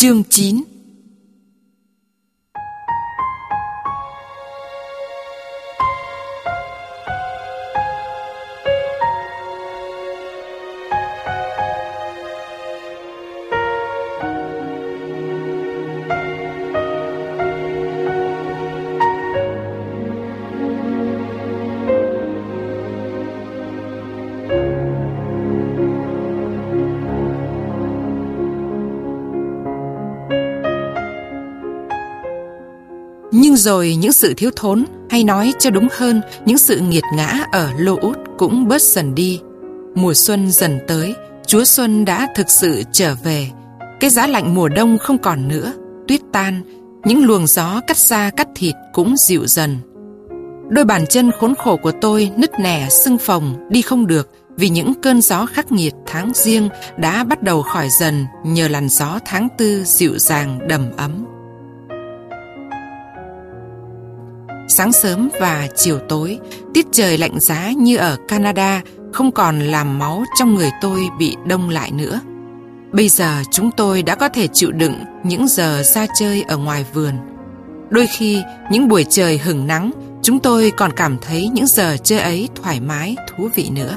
Chương 9 rồi những sự thiếu thốn, hay nói cho đúng hơn, những sự nghiệt ngã ở Lô Út cũng bớt dần đi. Mùa xuân dần tới, Chúa Xuân đã thực sự trở về. Cái giá lạnh mùa đông không còn nữa, tuyết tan, những luồng gió cắt da cắt thịt cũng dịu dần. Đôi bàn chân khốn khổ của tôi nứt nẻ sưng phồng, đi không được vì những cơn gió khắc nghiệt tháng riêng đã bắt đầu khỏi dần nhờ làn gió tháng tư dịu dàng đầm ấm. Sáng sớm và chiều tối, tiết trời lạnh giá như ở Canada không còn làm máu trong người tôi bị đông lại nữa. Bây giờ chúng tôi đã có thể chịu đựng những giờ ra chơi ở ngoài vườn. Đôi khi, những buổi trời hừng nắng, chúng tôi còn cảm thấy những giờ chơi ấy thoải mái, thú vị nữa.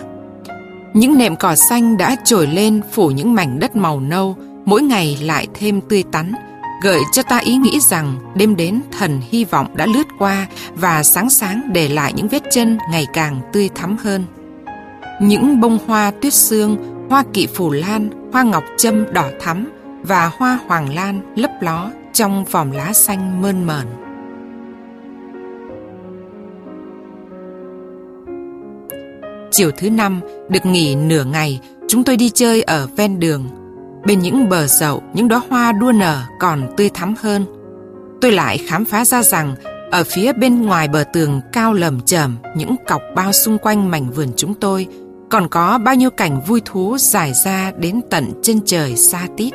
Những nệm cỏ xanh đã trồi lên phủ những mảnh đất màu nâu, mỗi ngày lại thêm tươi tắn, gợi cho ta ý nghĩ rằng đêm đến thần hy vọng đã lướt qua và sáng sáng để lại những vết chân ngày càng tươi thắm hơn. Những bông hoa tuyết sương, hoa kỵ phù lan, hoa ngọc châm đỏ thắm và hoa hoàng lan lấp ló trong vòm lá xanh mơn mởn. Chiều thứ năm, được nghỉ nửa ngày, chúng tôi đi chơi ở ven đường Bên những bờ dậu, những đóa hoa đua nở còn tươi thắm hơn. Tôi lại khám phá ra rằng ở phía bên ngoài bờ tường cao lầm chởm những cọc bao xung quanh mảnh vườn chúng tôi còn có bao nhiêu cảnh vui thú dài ra đến tận chân trời xa tít.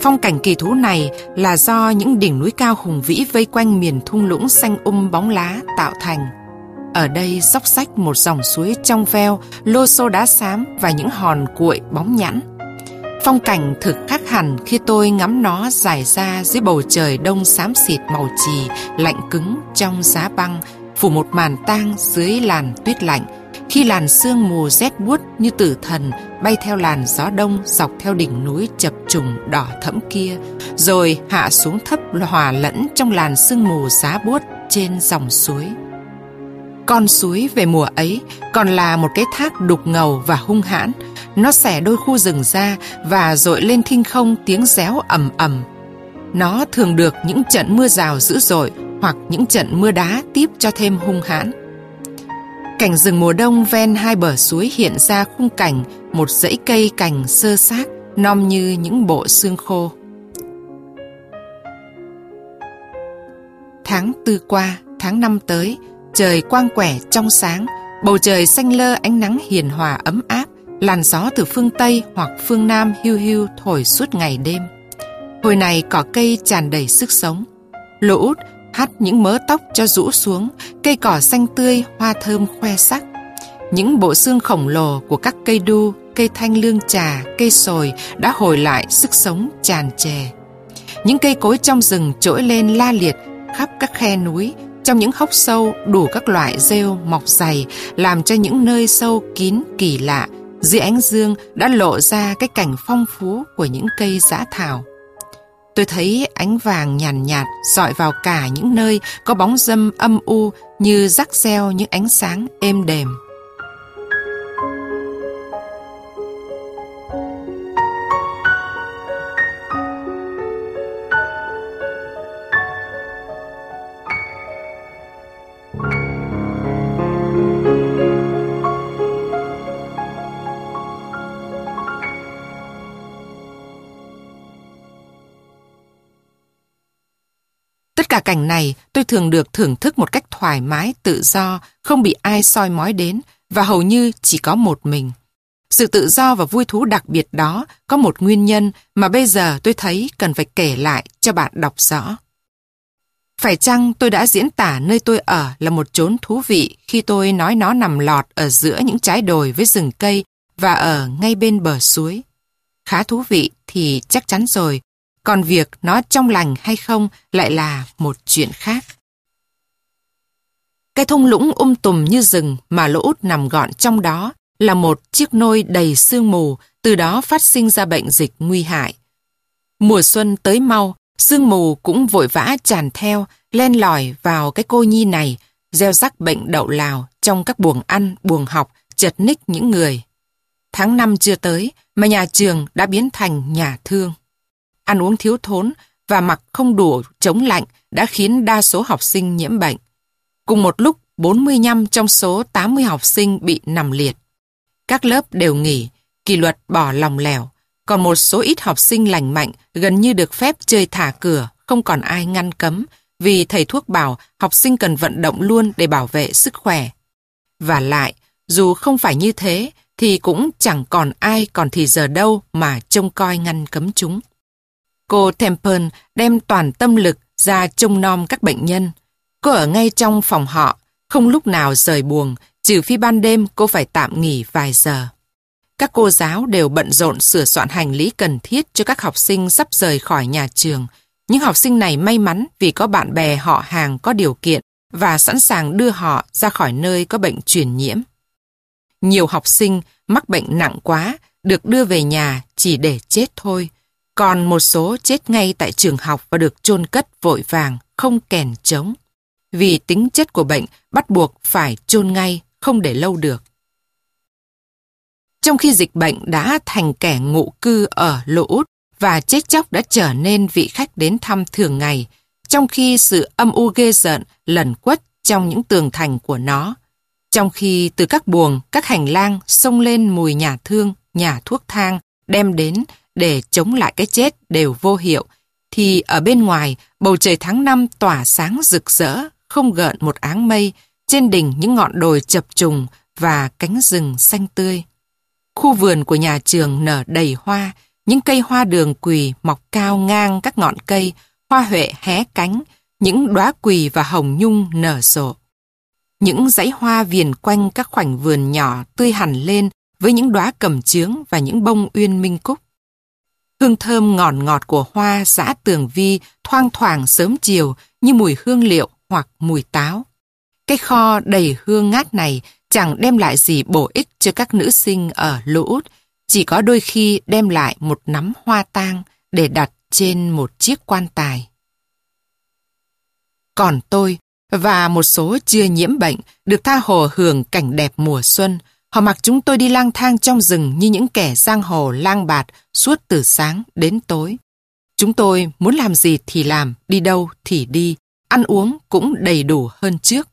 Phong cảnh kỳ thú này là do những đỉnh núi cao hùng vĩ vây quanh miền thung lũng xanh um bóng lá tạo thành. Ở đây dốc sách một dòng suối trong veo, lô xô đá xám và những hòn cuội bóng nhẵn. Phong cảnh thực khác hẳn khi tôi ngắm nó dài ra dưới bầu trời đông xám xịt màu trì, lạnh cứng trong giá băng, phủ một màn tang dưới làn tuyết lạnh. Khi làn sương mù rét buốt như tử thần bay theo làn gió đông dọc theo đỉnh núi chập trùng đỏ thẫm kia, rồi hạ xuống thấp hòa lẫn trong làn sương mù giá buốt trên dòng suối. Con suối về mùa ấy còn là một cái thác đục ngầu và hung hãn, nó xẻ đôi khu rừng ra và dội lên thinh không tiếng réo ầm ầm. Nó thường được những trận mưa rào dữ dội hoặc những trận mưa đá tiếp cho thêm hung hãn. Cảnh rừng mùa đông ven hai bờ suối hiện ra khung cảnh một dãy cây cành sơ xác, non như những bộ xương khô. Tháng tư qua, tháng năm tới, trời quang quẻ trong sáng, bầu trời xanh lơ ánh nắng hiền hòa ấm áp, làn gió từ phương Tây hoặc phương Nam hưu hưu thổi suốt ngày đêm. Hồi này cỏ cây tràn đầy sức sống. Lỗ út hắt những mớ tóc cho rũ xuống, cây cỏ xanh tươi, hoa thơm khoe sắc. Những bộ xương khổng lồ của các cây đu, cây thanh lương trà, cây sồi đã hồi lại sức sống tràn trề. Những cây cối trong rừng trỗi lên la liệt khắp các khe núi, trong những hốc sâu đủ các loại rêu mọc dày làm cho những nơi sâu kín kỳ lạ dưới ánh dương đã lộ ra cái cảnh phong phú của những cây giã thảo. Tôi thấy ánh vàng nhàn nhạt, nhạt dọi vào cả những nơi có bóng dâm âm u như rắc reo những ánh sáng êm đềm. Cả cảnh này tôi thường được thưởng thức một cách thoải mái, tự do, không bị ai soi mói đến và hầu như chỉ có một mình. Sự tự do và vui thú đặc biệt đó có một nguyên nhân mà bây giờ tôi thấy cần phải kể lại cho bạn đọc rõ. Phải chăng tôi đã diễn tả nơi tôi ở là một chốn thú vị khi tôi nói nó nằm lọt ở giữa những trái đồi với rừng cây và ở ngay bên bờ suối? Khá thú vị thì chắc chắn rồi, còn việc nó trong lành hay không lại là một chuyện khác. Cái thung lũng um tùm như rừng mà lỗ út nằm gọn trong đó là một chiếc nôi đầy sương mù, từ đó phát sinh ra bệnh dịch nguy hại. Mùa xuân tới mau, sương mù cũng vội vã tràn theo, len lỏi vào cái cô nhi này, gieo rắc bệnh đậu lào trong các buồng ăn, buồng học, chật ních những người. Tháng năm chưa tới mà nhà trường đã biến thành nhà thương. Ăn uống thiếu thốn và mặc không đủ chống lạnh đã khiến đa số học sinh nhiễm bệnh. Cùng một lúc, 45 trong số 80 học sinh bị nằm liệt. Các lớp đều nghỉ, kỷ luật bỏ lòng lẻo, còn một số ít học sinh lành mạnh gần như được phép chơi thả cửa, không còn ai ngăn cấm, vì thầy thuốc bảo học sinh cần vận động luôn để bảo vệ sức khỏe. Và lại, dù không phải như thế, thì cũng chẳng còn ai còn thì giờ đâu mà trông coi ngăn cấm chúng. Cô Temple đem toàn tâm lực ra trông nom các bệnh nhân. Cô ở ngay trong phòng họ, không lúc nào rời buồng, trừ phi ban đêm cô phải tạm nghỉ vài giờ. Các cô giáo đều bận rộn sửa soạn hành lý cần thiết cho các học sinh sắp rời khỏi nhà trường. Những học sinh này may mắn vì có bạn bè họ hàng có điều kiện và sẵn sàng đưa họ ra khỏi nơi có bệnh truyền nhiễm. Nhiều học sinh mắc bệnh nặng quá, được đưa về nhà chỉ để chết thôi. Còn một số chết ngay tại trường học và được chôn cất vội vàng, không kèn trống. Vì tính chất của bệnh bắt buộc phải chôn ngay, không để lâu được. Trong khi dịch bệnh đã thành kẻ ngụ cư ở Lỗ Út và chết chóc đã trở nên vị khách đến thăm thường ngày, trong khi sự âm u ghê rợn lẩn quất trong những tường thành của nó, trong khi từ các buồng, các hành lang xông lên mùi nhà thương, nhà thuốc thang đem đến để chống lại cái chết đều vô hiệu, thì ở bên ngoài bầu trời tháng năm tỏa sáng rực rỡ, không gợn một áng mây, trên đỉnh những ngọn đồi chập trùng và cánh rừng xanh tươi. Khu vườn của nhà trường nở đầy hoa, những cây hoa đường quỳ mọc cao ngang các ngọn cây, hoa huệ hé cánh, những đóa quỳ và hồng nhung nở rộ. Những dãy hoa viền quanh các khoảnh vườn nhỏ tươi hẳn lên với những đóa cầm chướng và những bông uyên minh cúc. Hương thơm ngọt ngọt của hoa xã tường vi thoang thoảng sớm chiều như mùi hương liệu hoặc mùi táo. Cái kho đầy hương ngát này chẳng đem lại gì bổ ích cho các nữ sinh ở lũ út, chỉ có đôi khi đem lại một nắm hoa tang để đặt trên một chiếc quan tài. Còn tôi, và một số chưa nhiễm bệnh được tha hồ hưởng cảnh đẹp mùa xuân. Họ mặc chúng tôi đi lang thang trong rừng như những kẻ giang hồ lang bạt suốt từ sáng đến tối. Chúng tôi muốn làm gì thì làm, đi đâu thì đi, ăn uống cũng đầy đủ hơn trước.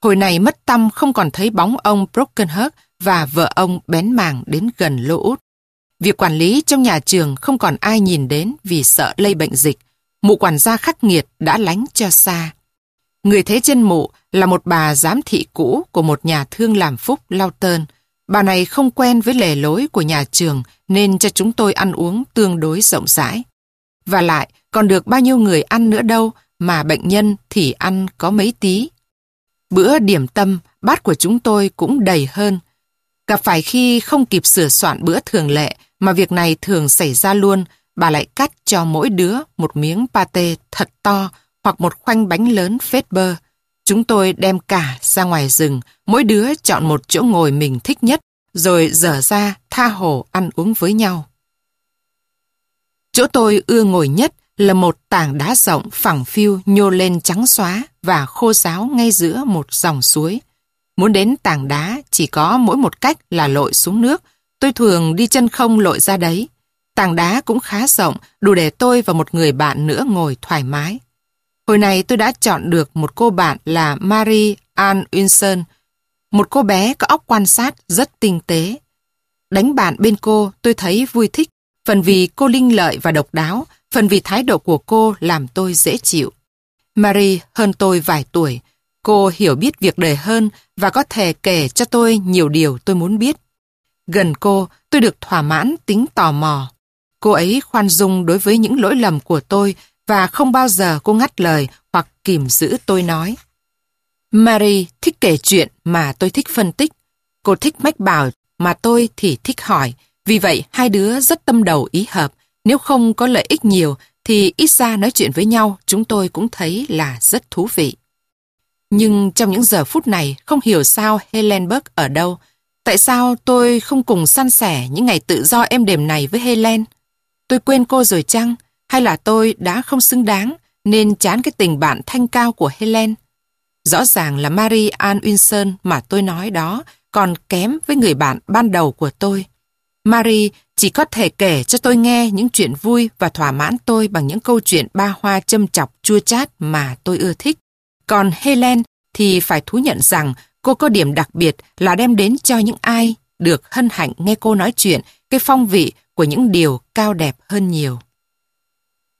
Hồi này mất tâm không còn thấy bóng ông Brokenhurst và vợ ông bén màng đến gần lỗ út. Việc quản lý trong nhà trường không còn ai nhìn đến vì sợ lây bệnh dịch. Mụ quản gia khắc nghiệt đã lánh cho xa. Người thế chân mụ là một bà giám thị cũ của một nhà thương làm phúc lao tơn. Bà này không quen với lề lối của nhà trường nên cho chúng tôi ăn uống tương đối rộng rãi. Và lại, còn được bao nhiêu người ăn nữa đâu mà bệnh nhân thì ăn có mấy tí. Bữa điểm tâm, bát của chúng tôi cũng đầy hơn. Gặp phải khi không kịp sửa soạn bữa thường lệ mà việc này thường xảy ra luôn, bà lại cắt cho mỗi đứa một miếng pate thật to hoặc một khoanh bánh lớn phết bơ. Chúng tôi đem cả ra ngoài rừng, mỗi đứa chọn một chỗ ngồi mình thích nhất, rồi dở ra tha hồ ăn uống với nhau. Chỗ tôi ưa ngồi nhất là một tảng đá rộng phẳng phiu nhô lên trắng xóa và khô ráo ngay giữa một dòng suối. Muốn đến tảng đá chỉ có mỗi một cách là lội xuống nước, tôi thường đi chân không lội ra đấy. Tảng đá cũng khá rộng, đủ để tôi và một người bạn nữa ngồi thoải mái. Hồi này tôi đã chọn được một cô bạn là Marie Ann Winson, một cô bé có óc quan sát rất tinh tế. Đánh bạn bên cô tôi thấy vui thích, phần vì cô linh lợi và độc đáo, phần vì thái độ của cô làm tôi dễ chịu. Marie hơn tôi vài tuổi, cô hiểu biết việc đời hơn và có thể kể cho tôi nhiều điều tôi muốn biết. Gần cô, tôi được thỏa mãn tính tò mò. Cô ấy khoan dung đối với những lỗi lầm của tôi và không bao giờ cô ngắt lời hoặc kìm giữ tôi nói. Mary thích kể chuyện mà tôi thích phân tích. Cô thích mách bảo mà tôi thì thích hỏi. Vì vậy, hai đứa rất tâm đầu ý hợp. Nếu không có lợi ích nhiều, thì ít ra nói chuyện với nhau, chúng tôi cũng thấy là rất thú vị. Nhưng trong những giờ phút này, không hiểu sao Helen Burke ở đâu. Tại sao tôi không cùng săn sẻ những ngày tự do êm đềm này với Helen? Tôi quên cô rồi chăng? Hay là tôi đã không xứng đáng nên chán cái tình bạn thanh cao của Helen? Rõ ràng là Marie Ann Winson mà tôi nói đó còn kém với người bạn ban đầu của tôi. Marie chỉ có thể kể cho tôi nghe những chuyện vui và thỏa mãn tôi bằng những câu chuyện ba hoa châm chọc chua chát mà tôi ưa thích. Còn Helen thì phải thú nhận rằng cô có điểm đặc biệt là đem đến cho những ai được hân hạnh nghe cô nói chuyện cái phong vị của những điều cao đẹp hơn nhiều.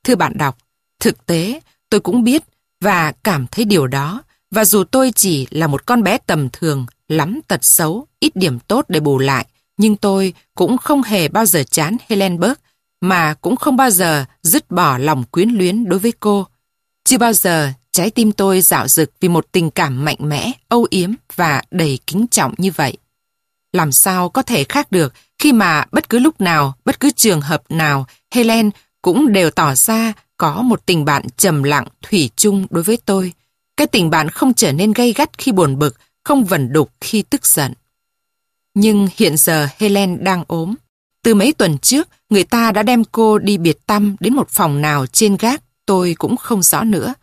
Thưa bạn đọc, thực tế tôi cũng biết và cảm thấy điều đó và dù tôi chỉ là một con bé tầm thường, lắm tật xấu, ít điểm tốt để bù lại, nhưng tôi cũng không hề bao giờ chán Helen Burke, mà cũng không bao giờ dứt bỏ lòng quyến luyến đối với cô. Chưa bao giờ trái tim tôi dạo dực vì một tình cảm mạnh mẽ, âu yếm và đầy kính trọng như vậy. Làm sao có thể khác được khi mà bất cứ lúc nào, bất cứ trường hợp nào, Helen cũng đều tỏ ra có một tình bạn trầm lặng, thủy chung đối với tôi. Cái tình bạn không trở nên gay gắt khi buồn bực, không vẩn đục khi tức giận. Nhưng hiện giờ Helen đang ốm. Từ mấy tuần trước, người ta đã đem cô đi biệt tâm đến một phòng nào trên gác, tôi cũng không rõ nữa.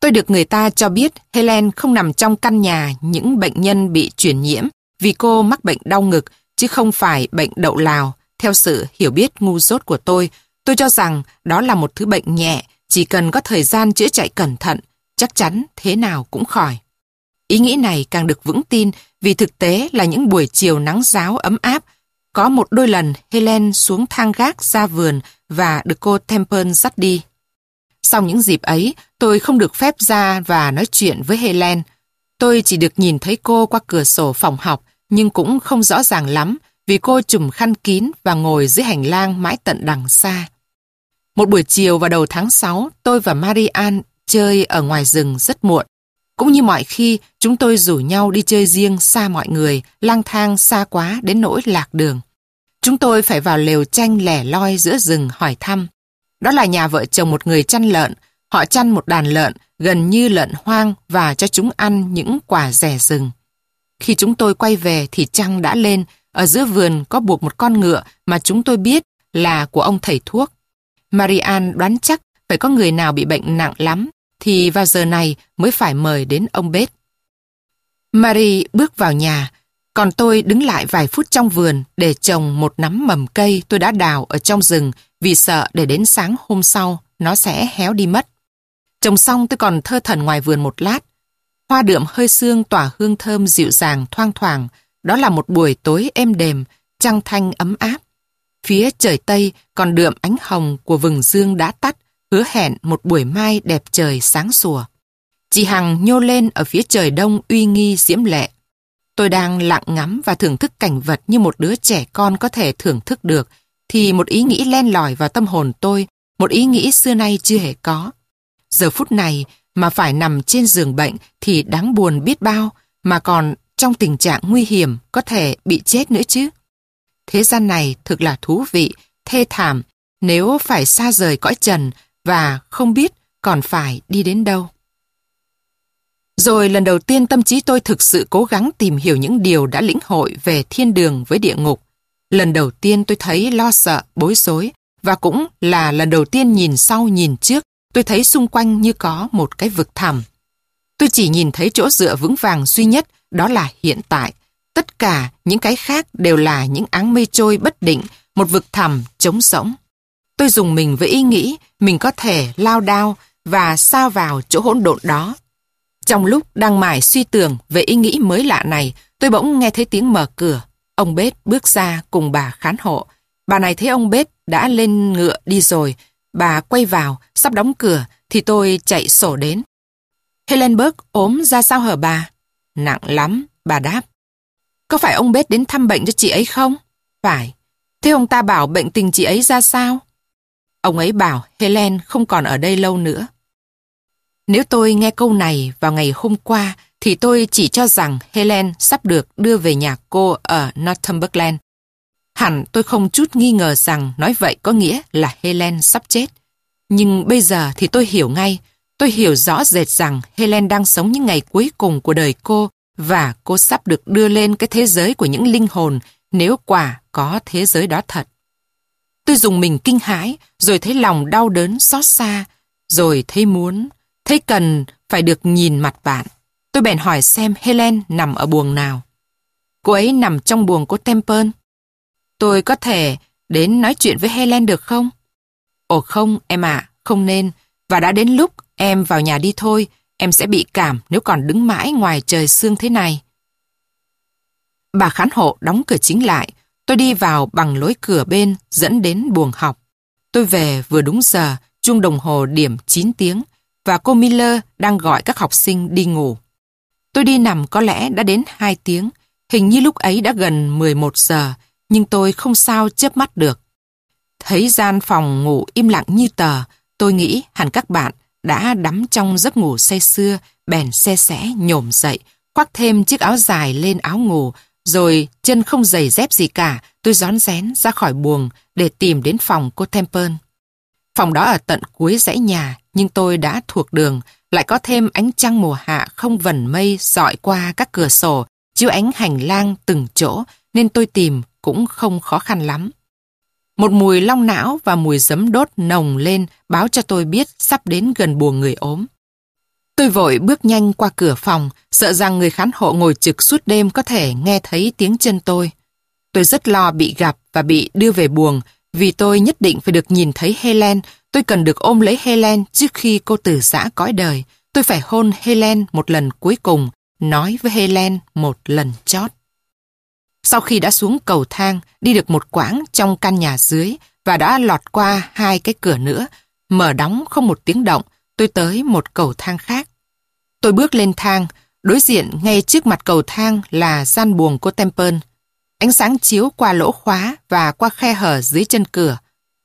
Tôi được người ta cho biết Helen không nằm trong căn nhà những bệnh nhân bị truyền nhiễm vì cô mắc bệnh đau ngực chứ không phải bệnh đậu lào. Theo sự hiểu biết ngu dốt của tôi, tôi cho rằng đó là một thứ bệnh nhẹ, chỉ cần có thời gian chữa chạy cẩn thận, chắc chắn thế nào cũng khỏi. Ý nghĩ này càng được vững tin vì thực tế là những buổi chiều nắng giáo ấm áp. Có một đôi lần Helen xuống thang gác ra vườn và được cô Temple dắt đi. Sau những dịp ấy, tôi không được phép ra và nói chuyện với Helen. Tôi chỉ được nhìn thấy cô qua cửa sổ phòng học, nhưng cũng không rõ ràng lắm vì cô trùm khăn kín và ngồi dưới hành lang mãi tận đằng xa. Một buổi chiều vào đầu tháng 6, tôi và Marianne chơi ở ngoài rừng rất muộn. Cũng như mọi khi, chúng tôi rủ nhau đi chơi riêng xa mọi người, lang thang xa quá đến nỗi lạc đường. Chúng tôi phải vào lều tranh lẻ loi giữa rừng hỏi thăm. Đó là nhà vợ chồng một người chăn lợn. Họ chăn một đàn lợn gần như lợn hoang và cho chúng ăn những quả rẻ rừng. Khi chúng tôi quay về thì trăng đã lên, ở giữa vườn có buộc một con ngựa mà chúng tôi biết là của ông thầy thuốc. Marianne đoán chắc phải có người nào bị bệnh nặng lắm, thì vào giờ này mới phải mời đến ông bếp. Marie bước vào nhà, còn tôi đứng lại vài phút trong vườn để trồng một nắm mầm cây tôi đã đào ở trong rừng vì sợ để đến sáng hôm sau nó sẽ héo đi mất. Trồng xong tôi còn thơ thần ngoài vườn một lát. Hoa đượm hơi sương tỏa hương thơm dịu dàng thoang thoảng. Đó là một buổi tối êm đềm, trăng thanh ấm áp. Phía trời Tây còn đượm ánh hồng của vừng dương đã tắt, hứa hẹn một buổi mai đẹp trời sáng sủa. Chị Hằng nhô lên ở phía trời đông uy nghi diễm lệ. Tôi đang lặng ngắm và thưởng thức cảnh vật như một đứa trẻ con có thể thưởng thức được, thì một ý nghĩ len lỏi vào tâm hồn tôi, một ý nghĩ xưa nay chưa hề có. Giờ phút này mà phải nằm trên giường bệnh thì đáng buồn biết bao, mà còn trong tình trạng nguy hiểm có thể bị chết nữa chứ. Thế gian này thực là thú vị, thê thảm, nếu phải xa rời cõi trần và không biết còn phải đi đến đâu. Rồi lần đầu tiên tâm trí tôi thực sự cố gắng tìm hiểu những điều đã lĩnh hội về thiên đường với địa ngục. Lần đầu tiên tôi thấy lo sợ, bối rối và cũng là lần đầu tiên nhìn sau nhìn trước tôi thấy xung quanh như có một cái vực thẳm. Tôi chỉ nhìn thấy chỗ dựa vững vàng duy nhất đó là hiện tại. Tất cả những cái khác đều là những áng mây trôi bất định, một vực thẳm trống rỗng. Tôi dùng mình với ý nghĩ mình có thể lao đao và sao vào chỗ hỗn độn đó. Trong lúc đang mải suy tưởng về ý nghĩ mới lạ này, tôi bỗng nghe thấy tiếng mở cửa. Ông bết bước ra cùng bà khán hộ. Bà này thấy ông bết đã lên ngựa đi rồi. Bà quay vào, sắp đóng cửa, thì tôi chạy sổ đến. Helenberg ốm ra sao hở bà? Nặng lắm, bà đáp. Có phải ông bết đến thăm bệnh cho chị ấy không? Phải. Thế ông ta bảo bệnh tình chị ấy ra sao? Ông ấy bảo Helen không còn ở đây lâu nữa. Nếu tôi nghe câu này vào ngày hôm qua thì tôi chỉ cho rằng Helen sắp được đưa về nhà cô ở Northumberland. Hẳn tôi không chút nghi ngờ rằng nói vậy có nghĩa là Helen sắp chết. Nhưng bây giờ thì tôi hiểu ngay, tôi hiểu rõ rệt rằng Helen đang sống những ngày cuối cùng của đời cô và cô sắp được đưa lên cái thế giới của những linh hồn nếu quả có thế giới đó thật. Tôi dùng mình kinh hãi, rồi thấy lòng đau đớn xót xa, rồi thấy muốn, thấy cần phải được nhìn mặt bạn. Tôi bèn hỏi xem Helen nằm ở buồng nào. Cô ấy nằm trong buồng của Temple. Tôi có thể đến nói chuyện với Helen được không? Ồ không, em ạ, không nên. Và đã đến lúc em vào nhà đi thôi, em sẽ bị cảm nếu còn đứng mãi ngoài trời sương thế này. Bà khán hộ đóng cửa chính lại, tôi đi vào bằng lối cửa bên dẫn đến buồng học. Tôi về vừa đúng giờ, chuông đồng hồ điểm 9 tiếng và cô Miller đang gọi các học sinh đi ngủ. Tôi đi nằm có lẽ đã đến 2 tiếng, hình như lúc ấy đã gần 11 giờ, nhưng tôi không sao chớp mắt được. Thấy gian phòng ngủ im lặng như tờ, tôi nghĩ hẳn các bạn đã đắm trong giấc ngủ say xưa, bèn xe xẽ nhổm dậy, khoác thêm chiếc áo dài lên áo ngủ, rồi chân không giày dép gì cả, tôi rón rén ra khỏi buồng để tìm đến phòng cô Temple. Phòng đó ở tận cuối dãy nhà, nhưng tôi đã thuộc đường, lại có thêm ánh trăng mùa hạ không vần mây dọi qua các cửa sổ, chiếu ánh hành lang từng chỗ, nên tôi tìm cũng không khó khăn lắm. Một mùi long não và mùi giấm đốt nồng lên báo cho tôi biết sắp đến gần buồng người ốm. Tôi vội bước nhanh qua cửa phòng, sợ rằng người khán hộ ngồi trực suốt đêm có thể nghe thấy tiếng chân tôi. Tôi rất lo bị gặp và bị đưa về buồng, vì tôi nhất định phải được nhìn thấy Helen, tôi cần được ôm lấy Helen trước khi cô từ giã cõi đời. Tôi phải hôn Helen một lần cuối cùng, nói với Helen một lần chót. Sau khi đã xuống cầu thang, đi được một quãng trong căn nhà dưới và đã lọt qua hai cái cửa nữa, mở đóng không một tiếng động, tôi tới một cầu thang khác. Tôi bước lên thang, đối diện ngay trước mặt cầu thang là gian buồng của Temple. Ánh sáng chiếu qua lỗ khóa và qua khe hở dưới chân cửa.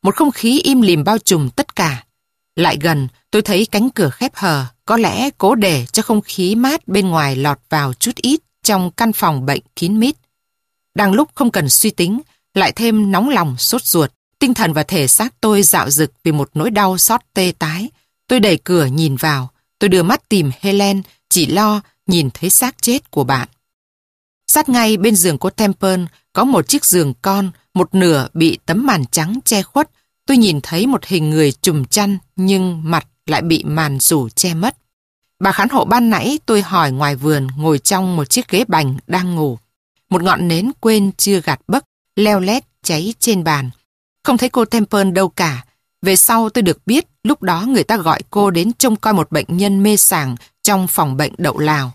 Một không khí im lìm bao trùm tất cả. Lại gần, tôi thấy cánh cửa khép hờ, có lẽ cố để cho không khí mát bên ngoài lọt vào chút ít trong căn phòng bệnh kín mít. Đang lúc không cần suy tính, lại thêm nóng lòng, sốt ruột, tinh thần và thể xác tôi dạo dực vì một nỗi đau xót tê tái. Tôi đẩy cửa nhìn vào, tôi đưa mắt tìm Helen, chỉ lo nhìn thấy xác chết của bạn. Sát ngay bên giường của Temple có một chiếc giường con, một nửa bị tấm màn trắng che khuất. Tôi nhìn thấy một hình người trùm chăn nhưng mặt lại bị màn rủ che mất. Bà khán hộ ban nãy tôi hỏi ngoài vườn ngồi trong một chiếc ghế bành đang ngủ. Một ngọn nến quên chưa gạt bấc, leo lét cháy trên bàn. Không thấy cô Temple đâu cả. Về sau tôi được biết lúc đó người ta gọi cô đến trông coi một bệnh nhân mê sảng trong phòng bệnh đậu lào.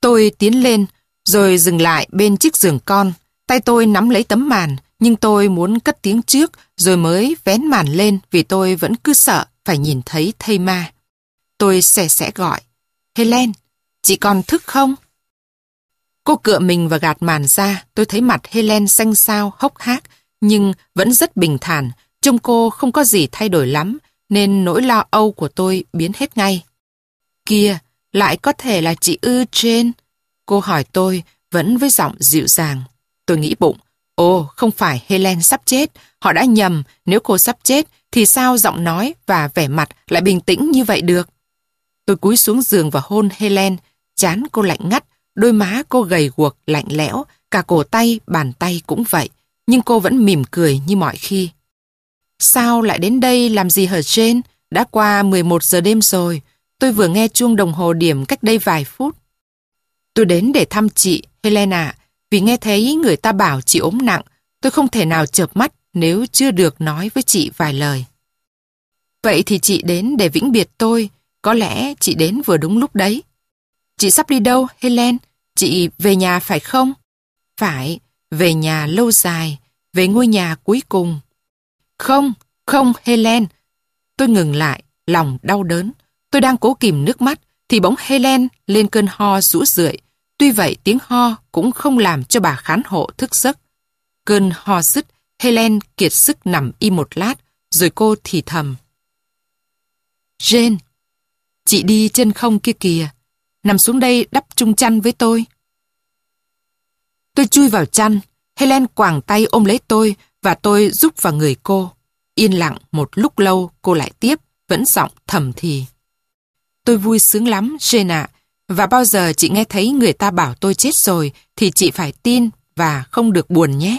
Tôi tiến lên, rồi dừng lại bên chiếc giường con. Tay tôi nắm lấy tấm màn, nhưng tôi muốn cất tiếng trước rồi mới vén màn lên vì tôi vẫn cứ sợ phải nhìn thấy thây ma. Tôi sẽ sẽ gọi. Helen, chị còn thức không? Cô cựa mình và gạt màn ra, tôi thấy mặt Helen xanh xao, hốc hác, nhưng vẫn rất bình thản. Trông cô không có gì thay đổi lắm, nên nỗi lo âu của tôi biến hết ngay. Kia, lại có thể là chị ư trên? Cô hỏi tôi, vẫn với giọng dịu dàng. Tôi nghĩ bụng, ồ, không phải Helen sắp chết, họ đã nhầm, nếu cô sắp chết, thì sao giọng nói và vẻ mặt lại bình tĩnh như vậy được? Tôi cúi xuống giường và hôn Helen, chán cô lạnh ngắt, đôi má cô gầy guộc, lạnh lẽo, cả cổ tay, bàn tay cũng vậy, nhưng cô vẫn mỉm cười như mọi khi. Sao lại đến đây làm gì hở trên? Đã qua 11 giờ đêm rồi, tôi vừa nghe chuông đồng hồ điểm cách đây vài phút. Tôi đến để thăm chị, Helena, vì nghe thấy người ta bảo chị ốm nặng, tôi không thể nào chợp mắt nếu chưa được nói với chị vài lời. Vậy thì chị đến để vĩnh biệt tôi, có lẽ chị đến vừa đúng lúc đấy. Chị sắp đi đâu, Helen? Chị về nhà phải không? Phải, về nhà lâu dài, về ngôi nhà cuối cùng. Không, không, Helen. Tôi ngừng lại, lòng đau đớn. Tôi đang cố kìm nước mắt, thì bỗng Helen lên cơn ho rũ rượi. Tuy vậy tiếng ho cũng không làm cho bà khán hộ thức giấc. Cơn ho dứt, Helen kiệt sức nằm y một lát, rồi cô thì thầm. Jane, chị đi chân không kia kìa, nằm xuống đây đắp chung chăn với tôi. Tôi chui vào chăn, Helen quàng tay ôm lấy tôi và tôi giúp vào người cô. Yên lặng một lúc lâu cô lại tiếp, vẫn giọng thầm thì. Tôi vui sướng lắm, Jane ạ. Và bao giờ chị nghe thấy người ta bảo tôi chết rồi thì chị phải tin và không được buồn nhé.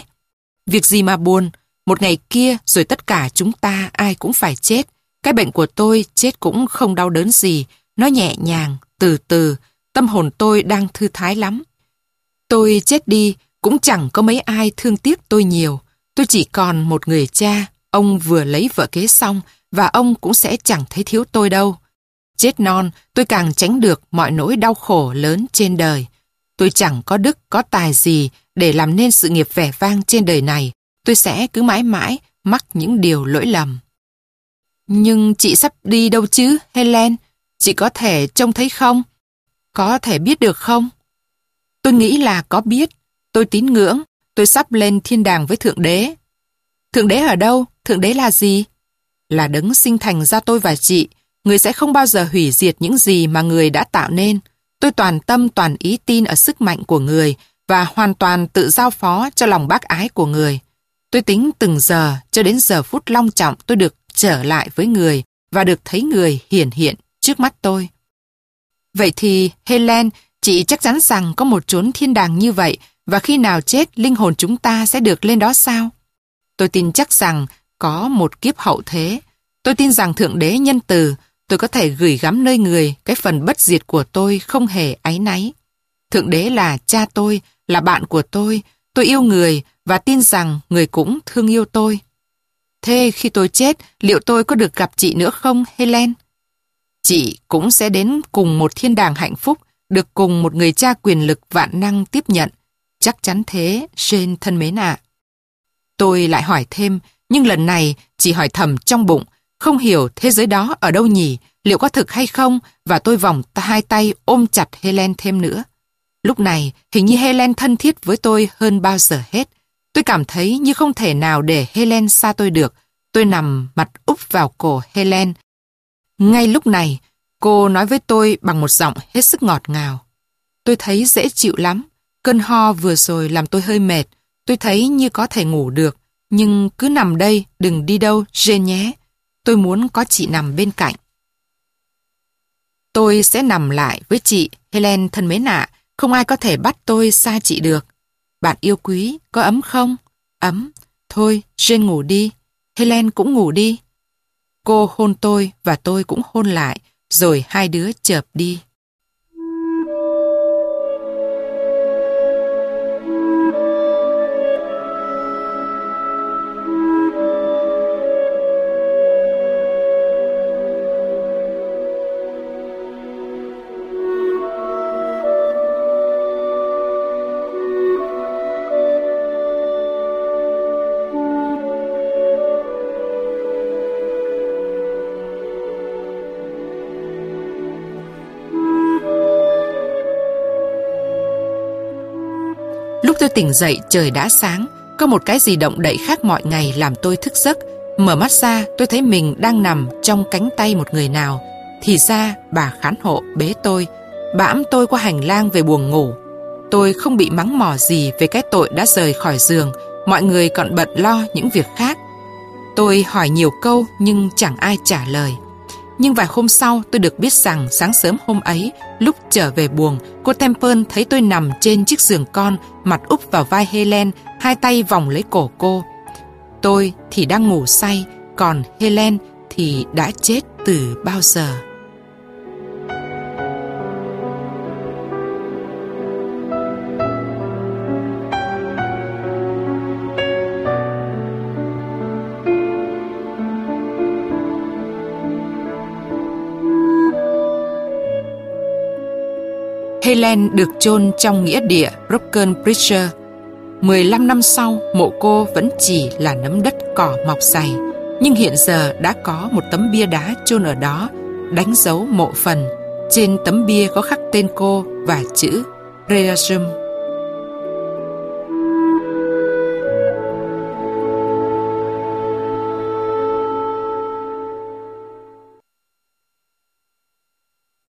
Việc gì mà buồn, một ngày kia rồi tất cả chúng ta ai cũng phải chết. Cái bệnh của tôi chết cũng không đau đớn gì, nó nhẹ nhàng, từ từ, tâm hồn tôi đang thư thái lắm. Tôi chết đi, cũng chẳng có mấy ai thương tiếc tôi nhiều. Tôi chỉ còn một người cha, ông vừa lấy vợ kế xong và ông cũng sẽ chẳng thấy thiếu tôi đâu. Chết non, tôi càng tránh được mọi nỗi đau khổ lớn trên đời. Tôi chẳng có đức, có tài gì để làm nên sự nghiệp vẻ vang trên đời này. Tôi sẽ cứ mãi mãi mắc những điều lỗi lầm. Nhưng chị sắp đi đâu chứ, Helen? Chị có thể trông thấy không? Có thể biết được không? Tôi nghĩ là có biết. Tôi tín ngưỡng. Tôi sắp lên thiên đàng với Thượng Đế. Thượng Đế ở đâu? Thượng Đế là gì? Là đấng sinh thành ra tôi và chị. Người sẽ không bao giờ hủy diệt những gì mà người đã tạo nên. Tôi toàn tâm, toàn ý tin ở sức mạnh của người và hoàn toàn tự giao phó cho lòng bác ái của người. Tôi tính từng giờ cho đến giờ phút long trọng tôi được trở lại với người và được thấy người hiển hiện trước mắt tôi. Vậy thì, Helen, chị chắc chắn rằng có một chốn thiên đàng như vậy và khi nào chết, linh hồn chúng ta sẽ được lên đó sao? Tôi tin chắc rằng có một kiếp hậu thế. Tôi tin rằng Thượng Đế nhân từ, tôi có thể gửi gắm nơi người cái phần bất diệt của tôi không hề áy náy. Thượng Đế là cha tôi, là bạn của tôi, tôi yêu người và tin rằng người cũng thương yêu tôi. Thế khi tôi chết, liệu tôi có được gặp chị nữa không, Helen? Chị cũng sẽ đến cùng một thiên đàng hạnh phúc, được cùng một người cha quyền lực vạn năng tiếp nhận. Chắc chắn thế, Jane thân mến ạ. Tôi lại hỏi thêm, nhưng lần này chỉ hỏi thầm trong bụng, không hiểu thế giới đó ở đâu nhỉ, liệu có thực hay không, và tôi vòng hai tay ôm chặt Helen thêm nữa. Lúc này, hình như Helen thân thiết với tôi hơn bao giờ hết. Tôi cảm thấy như không thể nào để Helen xa tôi được. Tôi nằm mặt úp vào cổ Helen. Ngay lúc này, cô nói với tôi bằng một giọng hết sức ngọt ngào. Tôi thấy dễ chịu lắm. Cơn ho vừa rồi làm tôi hơi mệt. Tôi thấy như có thể ngủ được. Nhưng cứ nằm đây, đừng đi đâu, Jane nhé. Tôi muốn có chị nằm bên cạnh. Tôi sẽ nằm lại với chị, Helen thân mến ạ. Không ai có thể bắt tôi xa chị được. Bạn yêu quý, có ấm không? Ấm. Thôi, Jane ngủ đi. Helen cũng ngủ đi. Cô hôn tôi và tôi cũng hôn lại, rồi hai đứa chợp đi. Lúc tôi tỉnh dậy, trời đã sáng. Có một cái gì động đậy khác mọi ngày làm tôi thức giấc. Mở mắt ra, tôi thấy mình đang nằm trong cánh tay một người nào. Thì ra, bà khán hộ, bế tôi. Bà tôi qua hành lang về buồng ngủ. Tôi không bị mắng mỏ gì về cái tội đã rời khỏi giường. Mọi người còn bận lo những việc khác. Tôi hỏi nhiều câu nhưng chẳng ai trả lời nhưng vài hôm sau tôi được biết rằng sáng sớm hôm ấy, lúc trở về buồng, cô Temple thấy tôi nằm trên chiếc giường con, mặt úp vào vai Helen, hai tay vòng lấy cổ cô. Tôi thì đang ngủ say, còn Helen thì đã chết từ bao giờ. Helen được chôn trong nghĩa địa Broken Bridge. 15 năm sau, mộ cô vẫn chỉ là nấm đất cỏ mọc dày, nhưng hiện giờ đã có một tấm bia đá chôn ở đó, đánh dấu mộ phần. Trên tấm bia có khắc tên cô và chữ Reasum.